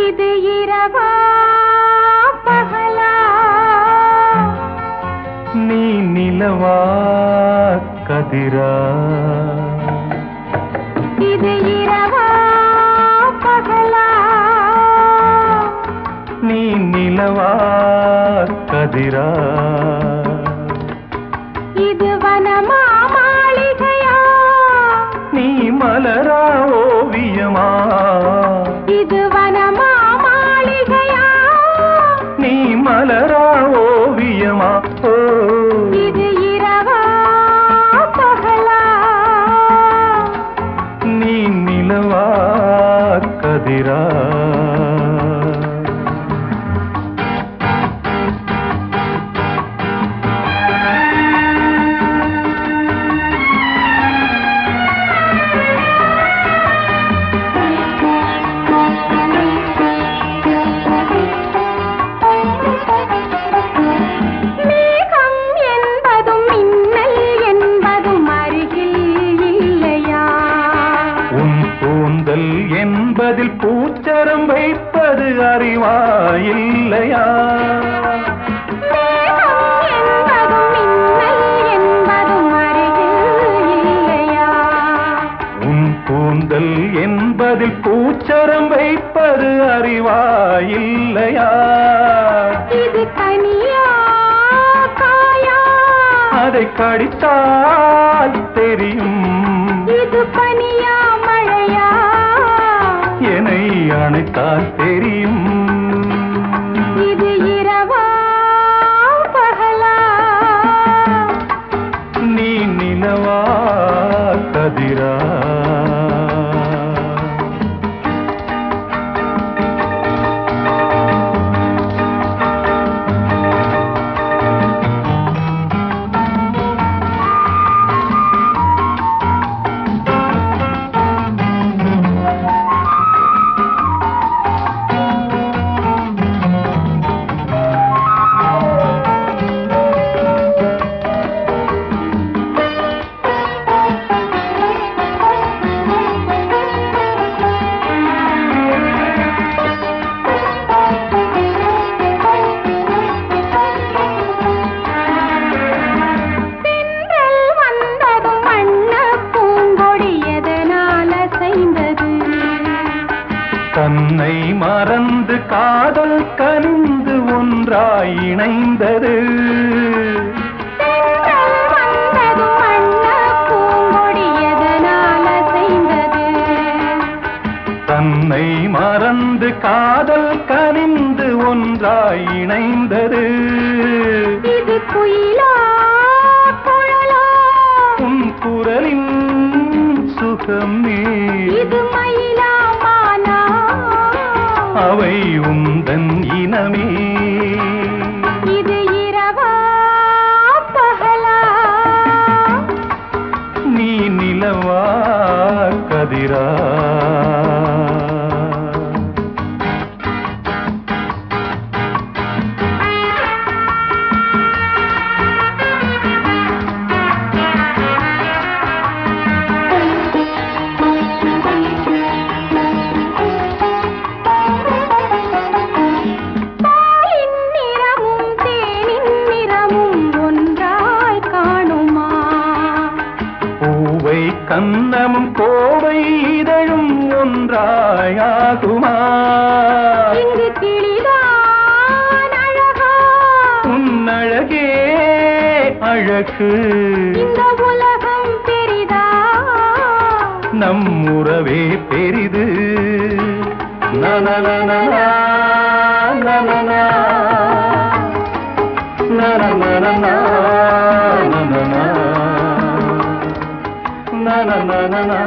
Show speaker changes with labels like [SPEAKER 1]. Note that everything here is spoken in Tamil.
[SPEAKER 1] இது இரவா பகலா
[SPEAKER 2] நீ நிலவா கதிரா
[SPEAKER 1] இது இரவா பகலா
[SPEAKER 2] நீ நிலவா கதிரா வைப்பது
[SPEAKER 1] அருகில் இல்லையா?
[SPEAKER 2] கூந்தல் என்பதில் பூச்சரம் வைப்பது அறிவாயில்லையா?
[SPEAKER 1] இது காயா
[SPEAKER 2] அதை கடித்தால் தெரியும்.
[SPEAKER 1] இது
[SPEAKER 2] அணைத்தால் மறந்து காதல் கனிந்து ஒன்றாய் இணைந்தது. தன்னை மறந்து காதல் கனிந்து ஒன்றாய் இணைந்தது.
[SPEAKER 1] இது குயிலா
[SPEAKER 2] ஒன்றாயாகுமா
[SPEAKER 1] இங்கு கிளிதான் அழகா
[SPEAKER 2] உன்னழகே அழகு
[SPEAKER 1] இந்த உலகம் பெரிதா
[SPEAKER 2] நம் உறவே பெரிது நனநனனா, நனனா, நனநனனா, நனனா, நனநனனா,